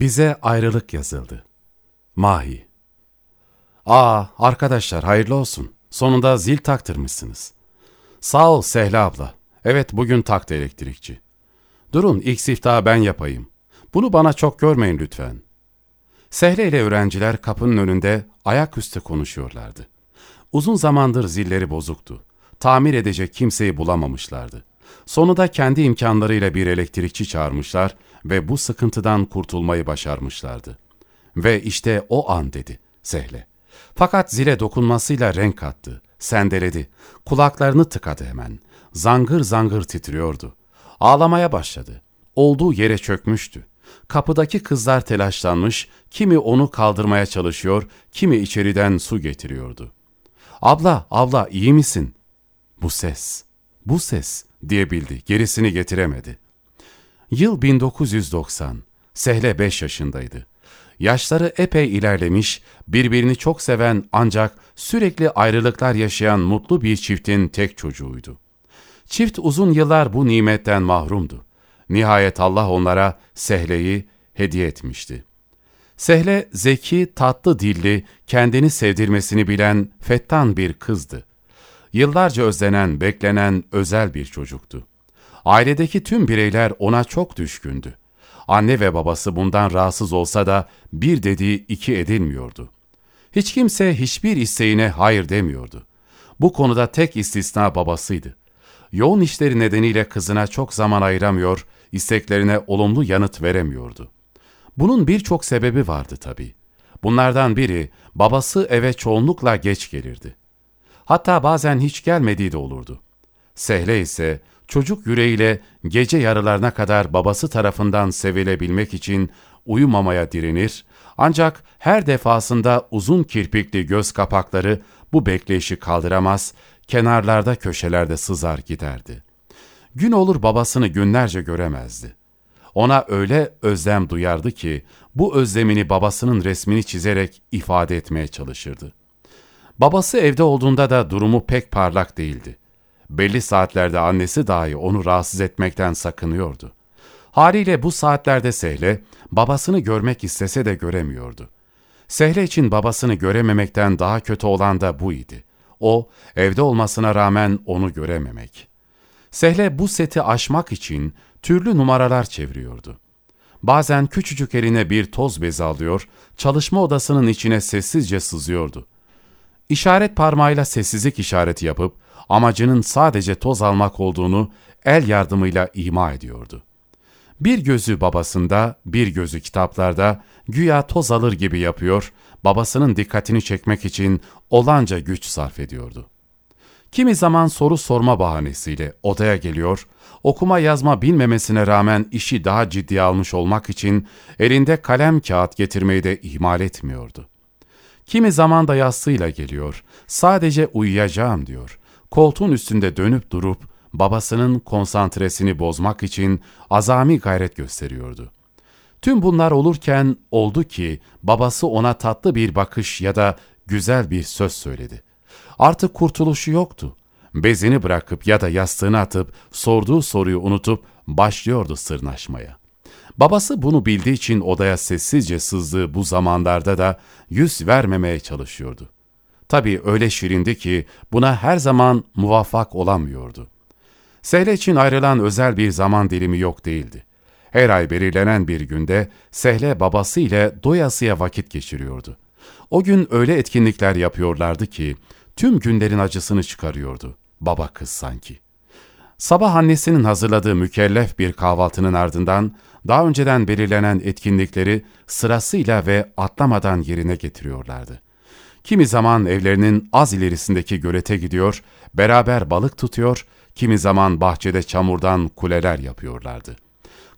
Bize ayrılık yazıldı. Mahi Aa arkadaşlar hayırlı olsun. Sonunda zil taktırmışsınız. Sağ ol Sehla abla. Evet bugün taktı elektrikçi. Durun ilk siftahı ben yapayım. Bunu bana çok görmeyin lütfen. Sehle ile öğrenciler kapının önünde ayaküstü konuşuyorlardı. Uzun zamandır zilleri bozuktu. Tamir edecek kimseyi bulamamışlardı. Sonunda kendi imkanlarıyla bir elektrikçi çağırmışlar ve bu sıkıntıdan kurtulmayı başarmışlardı. Ve işte o an dedi Sehle. Fakat zile dokunmasıyla renk attı, sendeledi, kulaklarını tıkadı hemen. Zangır zangır titriyordu. Ağlamaya başladı. Olduğu yere çökmüştü. Kapıdaki kızlar telaşlanmış, kimi onu kaldırmaya çalışıyor, kimi içeriden su getiriyordu. ''Abla, abla iyi misin?'' ''Bu ses, bu ses.'' Diyebildi, gerisini getiremedi. Yıl 1990, Sehle 5 yaşındaydı. Yaşları epey ilerlemiş, birbirini çok seven ancak sürekli ayrılıklar yaşayan mutlu bir çiftin tek çocuğuydu. Çift uzun yıllar bu nimetten mahrumdu. Nihayet Allah onlara Sehle'yi hediye etmişti. Sehle zeki, tatlı dilli, kendini sevdirmesini bilen fettan bir kızdı. Yıllarca özlenen, beklenen özel bir çocuktu. Ailedeki tüm bireyler ona çok düşkündü. Anne ve babası bundan rahatsız olsa da bir dediği iki edilmiyordu. Hiç kimse hiçbir isteğine hayır demiyordu. Bu konuda tek istisna babasıydı. Yoğun işleri nedeniyle kızına çok zaman ayıramıyor, isteklerine olumlu yanıt veremiyordu. Bunun birçok sebebi vardı tabii. Bunlardan biri babası eve çoğunlukla geç gelirdi. Hatta bazen hiç gelmediği de olurdu. Sehle ise çocuk yüreğiyle gece yarılarına kadar babası tarafından sevilebilmek için uyumamaya direnir, ancak her defasında uzun kirpikli göz kapakları bu bekleyişi kaldıramaz, kenarlarda köşelerde sızar giderdi. Gün olur babasını günlerce göremezdi. Ona öyle özlem duyardı ki bu özlemini babasının resmini çizerek ifade etmeye çalışırdı. Babası evde olduğunda da durumu pek parlak değildi. Belli saatlerde annesi dahi onu rahatsız etmekten sakınıyordu. Haliyle bu saatlerde Sehle, babasını görmek istese de göremiyordu. Sehle için babasını görememekten daha kötü olan da bu idi. O, evde olmasına rağmen onu görememek. Sehle bu seti aşmak için türlü numaralar çeviriyordu. Bazen küçücük eline bir toz bezi alıyor, çalışma odasının içine sessizce sızıyordu. İşaret parmağıyla sessizlik işareti yapıp amacının sadece toz almak olduğunu el yardımıyla ima ediyordu. Bir gözü babasında, bir gözü kitaplarda güya toz alır gibi yapıyor, babasının dikkatini çekmek için olanca güç sarf ediyordu. Kimi zaman soru sorma bahanesiyle odaya geliyor, okuma yazma bilmemesine rağmen işi daha ciddiye almış olmak için elinde kalem kağıt getirmeyi de ihmal etmiyordu. Kimi zaman da yastığıyla geliyor, sadece uyuyacağım diyor. Koltuğun üstünde dönüp durup babasının konsantresini bozmak için azami gayret gösteriyordu. Tüm bunlar olurken oldu ki babası ona tatlı bir bakış ya da güzel bir söz söyledi. Artık kurtuluşu yoktu. Bezini bırakıp ya da yastığını atıp sorduğu soruyu unutup başlıyordu sırnaşmaya. Babası bunu bildiği için odaya sessizce sızdığı bu zamanlarda da yüz vermemeye çalışıyordu. Tabii öyle şirindi ki buna her zaman muvaffak olamıyordu. Sehle için ayrılan özel bir zaman dilimi yok değildi. Her ay belirlenen bir günde Sehle babası ile doyasıya vakit geçiriyordu. O gün öyle etkinlikler yapıyorlardı ki tüm günlerin acısını çıkarıyordu baba kız sanki. Sabah annesinin hazırladığı mükellef bir kahvaltının ardından daha önceden belirlenen etkinlikleri sırasıyla ve atlamadan yerine getiriyorlardı. Kimi zaman evlerinin az ilerisindeki gölete gidiyor, beraber balık tutuyor, kimi zaman bahçede çamurdan kuleler yapıyorlardı.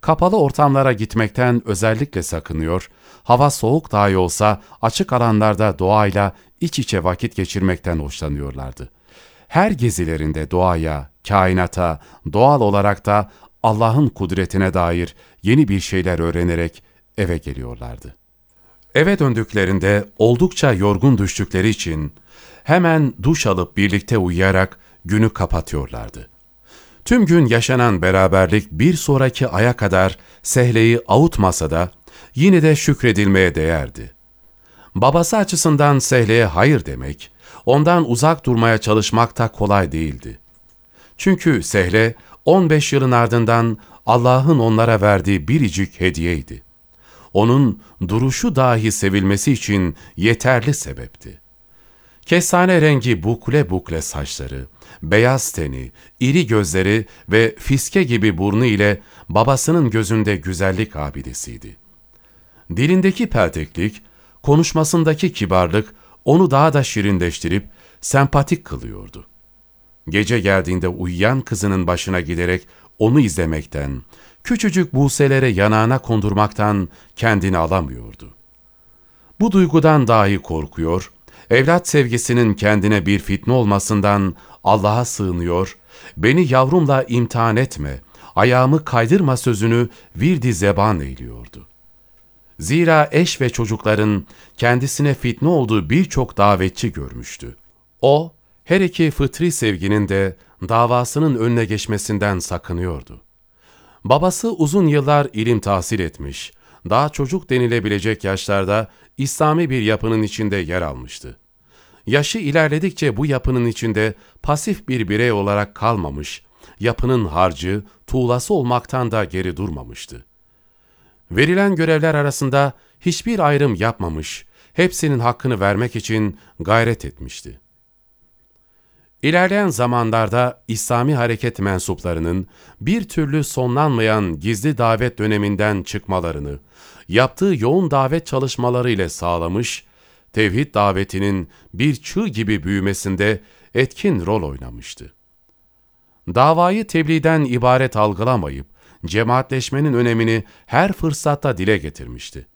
Kapalı ortamlara gitmekten özellikle sakınıyor, hava soğuk dahi olsa açık alanlarda doğayla iç içe vakit geçirmekten hoşlanıyorlardı. Her gezilerinde doğaya, kainata, doğal olarak da Allah'ın kudretine dair yeni bir şeyler öğrenerek eve geliyorlardı. Eve döndüklerinde oldukça yorgun düştükleri için hemen duş alıp birlikte uyuyarak günü kapatıyorlardı. Tüm gün yaşanan beraberlik bir sonraki aya kadar Sehle'yi avutmasa da yine de şükredilmeye değerdi. Babası açısından Sehle'ye hayır demek, ondan uzak durmaya çalışmak da kolay değildi. Çünkü Sehle, 15 yılın ardından Allah'ın onlara verdiği biricik hediyeydi. Onun duruşu dahi sevilmesi için yeterli sebepti. Kestane rengi bukle bukle saçları, beyaz teni, iri gözleri ve fiske gibi burnu ile babasının gözünde güzellik abidesiydi. Dilindeki pelteklik, konuşmasındaki kibarlık onu daha da şirinleştirip sempatik kılıyordu. Gece geldiğinde uyuyan kızının başına giderek onu izlemekten, küçücük buselere yanağına kondurmaktan kendini alamıyordu. Bu duygudan dahi korkuyor, evlat sevgisinin kendine bir fitne olmasından Allah'a sığınıyor, beni yavrumla imtihan etme, ayağımı kaydırma sözünü virdi zeban eğiliyordu. Zira eş ve çocukların kendisine fitne olduğu birçok davetçi görmüştü. O, her iki fıtri sevginin de davasının önüne geçmesinden sakınıyordu. Babası uzun yıllar ilim tahsil etmiş, daha çocuk denilebilecek yaşlarda İslami bir yapının içinde yer almıştı. Yaşı ilerledikçe bu yapının içinde pasif bir birey olarak kalmamış, yapının harcı, tuğlası olmaktan da geri durmamıştı. Verilen görevler arasında hiçbir ayrım yapmamış, hepsinin hakkını vermek için gayret etmişti. İlerleyen zamanlarda İslami hareket mensuplarının bir türlü sonlanmayan gizli davet döneminden çıkmalarını, yaptığı yoğun davet çalışmaları ile sağlamış, tevhid davetinin bir çığ gibi büyümesinde etkin rol oynamıştı. Davayı tebliğden ibaret algılamayıp, cemaatleşmenin önemini her fırsatta dile getirmişti.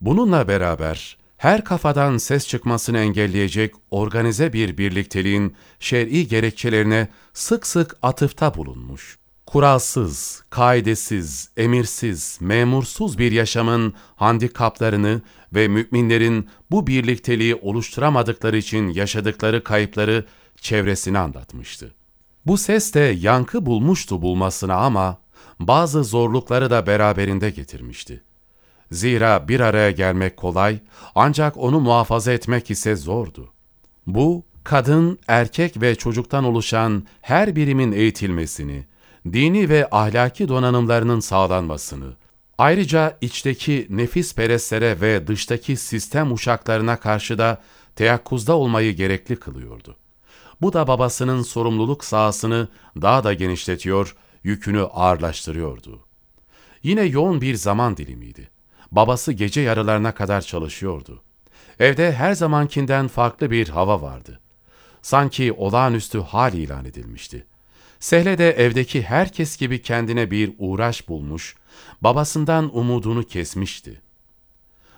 Bununla beraber, her kafadan ses çıkmasını engelleyecek organize bir birlikteliğin şer'i gerekçelerine sık sık atıfta bulunmuş. Kuralsız, kaidesiz, emirsiz, memursuz bir yaşamın handikaplarını ve müminlerin bu birlikteliği oluşturamadıkları için yaşadıkları kayıpları çevresine anlatmıştı. Bu ses de yankı bulmuştu bulmasına ama bazı zorlukları da beraberinde getirmişti. Zira bir araya gelmek kolay, ancak onu muhafaza etmek ise zordu. Bu, kadın, erkek ve çocuktan oluşan her birimin eğitilmesini, dini ve ahlaki donanımlarının sağlanmasını, ayrıca içteki nefis perestlere ve dıştaki sistem uşaklarına karşı da teyakkuzda olmayı gerekli kılıyordu. Bu da babasının sorumluluk sahasını daha da genişletiyor, yükünü ağırlaştırıyordu. Yine yoğun bir zaman dilimiydi. Babası gece yarılarına kadar çalışıyordu. Evde her zamankinden farklı bir hava vardı. Sanki olağanüstü hal ilan edilmişti. Sehle de evdeki herkes gibi kendine bir uğraş bulmuş, babasından umudunu kesmişti.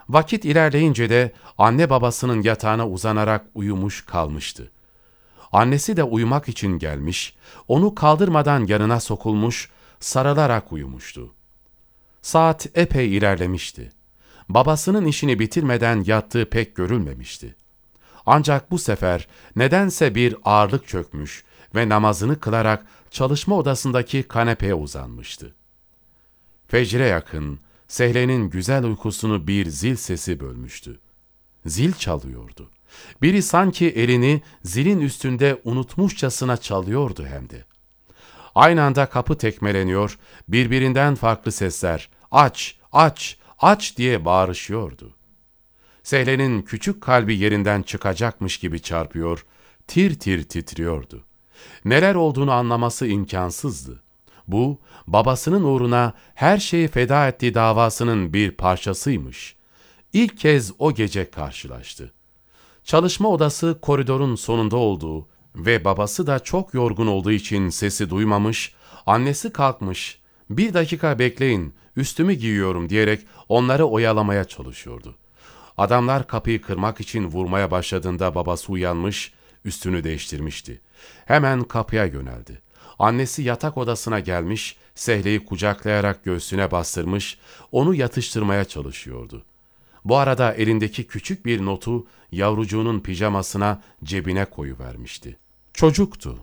Vakit ilerleyince de anne babasının yatağına uzanarak uyumuş kalmıştı. Annesi de uyumak için gelmiş, onu kaldırmadan yanına sokulmuş, sarılarak uyumuştu. Saat epey ilerlemişti. Babasının işini bitirmeden yattığı pek görülmemişti. Ancak bu sefer nedense bir ağırlık çökmüş ve namazını kılarak çalışma odasındaki kanepeye uzanmıştı. Fecre yakın, Sehle'nin güzel uykusunu bir zil sesi bölmüştü. Zil çalıyordu. Biri sanki elini zilin üstünde unutmuşçasına çalıyordu hem de. Aynı anda kapı tekmeleniyor, birbirinden farklı sesler, aç, aç, aç diye bağırışıyordu. Sehle'nin küçük kalbi yerinden çıkacakmış gibi çarpıyor, tir tir titriyordu. Neler olduğunu anlaması imkansızdı. Bu, babasının uğruna her şeyi feda ettiği davasının bir parçasıymış. İlk kez o gece karşılaştı. Çalışma odası koridorun sonunda olduğu ve babası da çok yorgun olduğu için sesi duymamış, annesi kalkmış, bir dakika bekleyin, üstümü giyiyorum diyerek onları oyalamaya çalışıyordu. Adamlar kapıyı kırmak için vurmaya başladığında babası uyanmış, üstünü değiştirmişti. Hemen kapıya yöneldi. Annesi yatak odasına gelmiş, Sehle'yi kucaklayarak göğsüne bastırmış, onu yatıştırmaya çalışıyordu. Bu arada elindeki küçük bir notu yavrucuğunun pijamasına cebine koyuvermişti. Çocuktu.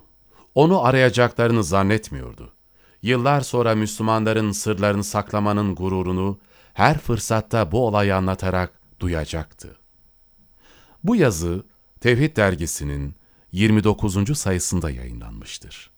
Onu arayacaklarını zannetmiyordu. Yıllar sonra Müslümanların sırlarını saklamanın gururunu, her fırsatta bu olayı anlatarak duyacaktı. Bu yazı Tevhid dergisinin 29. sayısında yayınlanmıştır.